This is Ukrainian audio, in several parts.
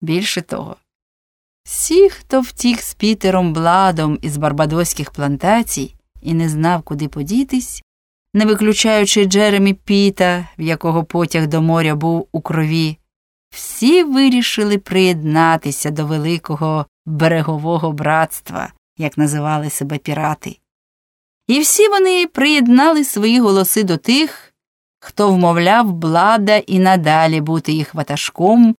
Більше того, всі, хто втік з Пітером Бладом із барбадоських плантацій і не знав, куди подітись, не виключаючи Джеремі Піта, в якого потяг до моря був у крові, всі вирішили приєднатися до великого берегового братства, як називали себе пірати. І всі вони приєднали свої голоси до тих, хто вмовляв блада і надалі бути їх ватажком,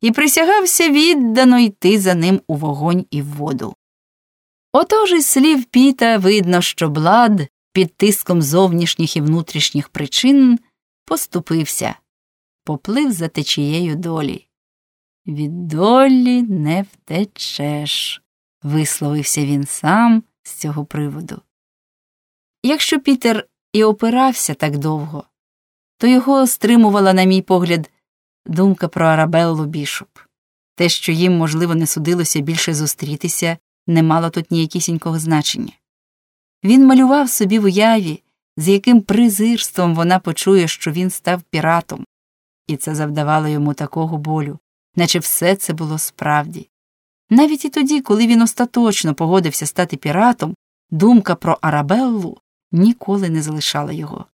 і присягався віддано йти за ним у вогонь і в воду. Отож із слів Піта видно, що блад під тиском зовнішніх і внутрішніх причин поступився, поплив за течією долі. Від долі не втечеш, висловився він сам з цього приводу. Якщо Пітер і опирався так довго, то його стримувала, на мій погляд, думка про Арабеллу Бішоп. Те, що їм, можливо, не судилося більше зустрітися, не мало тут ніякісінького значення. Він малював собі в уяві, з яким презирством вона почує, що він став піратом, і це завдавало йому такого болю, наче все це було справді. Навіть і тоді, коли він остаточно погодився стати піратом, думка про Арабеллу ніколи не залишала його.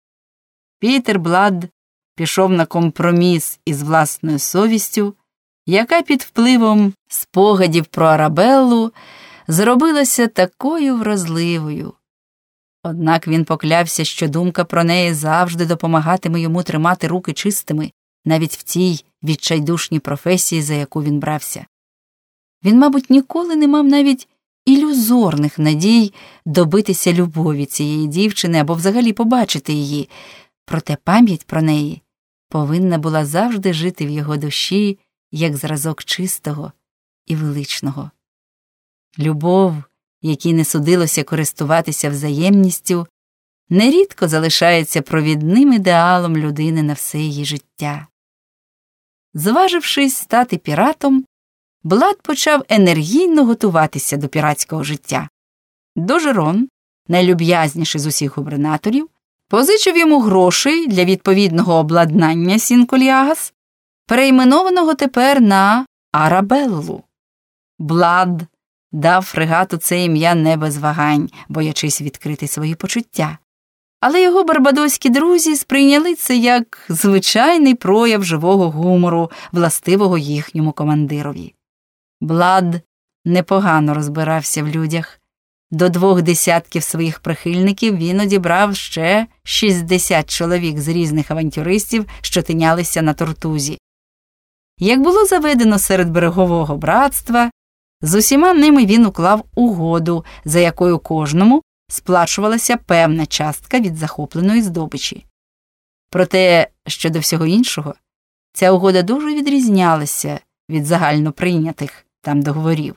Пітер Блад пішов на компроміс із власною совістю, яка під впливом спогадів про Арабеллу зробилася такою вразливою. Однак він поклявся, що думка про неї завжди допомагатиме йому тримати руки чистими, навіть в тій відчайдушній професії, за яку він брався. Він, мабуть, ніколи не мав навіть ілюзорних надій добитися любові цієї дівчини або взагалі побачити її, проте пам'ять про неї повинна була завжди жити в його душі як зразок чистого і величного. Любов, якій не судилося користуватися взаємністю, нерідко залишається провідним ідеалом людини на все її життя. Зважившись стати піратом, Блад почав енергійно готуватися до піратського життя. Д'Ожерон, найлюб'язніший з усіх губернаторів, позичив йому грошей для відповідного обладнання Сінко Льягас, перейменованого тепер на Арабеллу. Блад дав фрегату це ім'я не без вагань, боячись відкрити свої почуття. Але його барбадоські друзі сприйняли це як звичайний прояв живого гумору, властивого їхньому командирові. Блад непогано розбирався в людях. До двох десятків своїх прихильників він одібрав ще 60 чоловік з різних авантюристів, що тинялися на тортузі. Як було заведено серед берегового братства, з усіма ними він уклав угоду, за якою кожному сплачувалася певна частка від захопленої здобичі. Проте, щодо всього іншого, ця угода дуже відрізнялася від загально прийнятих там договорів.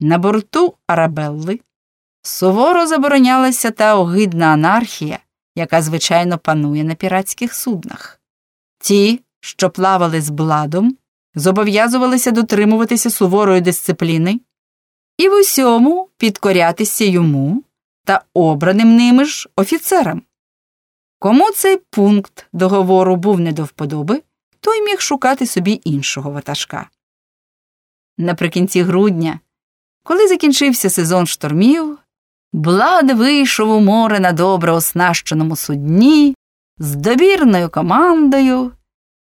На борту Арабелли суворо заборонялася та огидна анархія, яка звичайно панує на піратських суднах. Ті, що плавали з бладом, зобов'язувалися дотримуватися суворої дисципліни і в усьому підкорятися йому та обраним ними ж офіцерам. Кому цей пункт договору був не до вподоби, той міг шукати собі іншого ватажка. Наприкінці грудня, коли закінчився сезон штормів, Блад вийшов у море на добре оснащеному судні з добірною командою,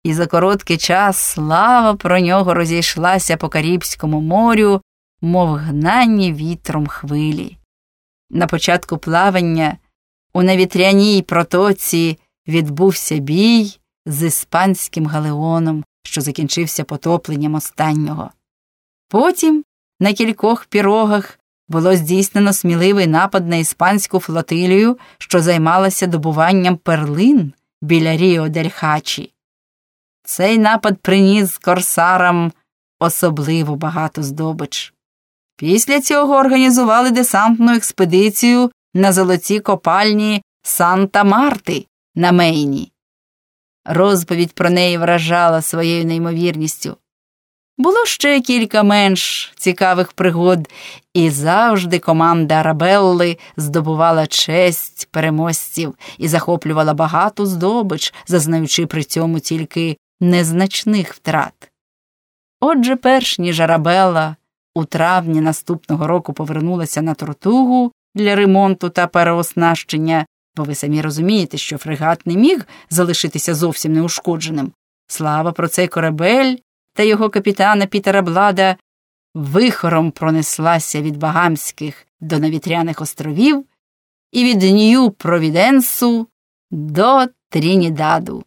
і за короткий час слава про нього розійшлася по Карібському морю, мов гнані вітром хвилі. На початку плавання у навітряній протоці відбувся бій з іспанським галеоном, що закінчився потопленням останнього. Потім на кількох пірогах було здійснено сміливий напад на іспанську флотилію, що займалася добуванням перлин біля Ріо дель Хачі. Цей напад приніс корсарам особливо багато здобич. Після цього організували десантну експедицію на золоті копальні Санта Марти на Мейні. Розповідь про неї вражала своєю неймовірністю. Було ще кілька менш цікавих пригод, і завжди команда Арабелли здобувала честь переможців і захоплювала багату здобич, зазнаючи при цьому тільки незначних втрат. Отже, перш ніж Арабела у травні наступного року повернулася на тортугу для ремонту та переоснащення, бо ви самі розумієте, що фрегат не міг залишитися зовсім неушкодженим. Слава про цей корабель та його капітана Пітера Блада вихором пронеслася від Багамських до Навітряних островів і від Нью Провіденсу до Трінідаду.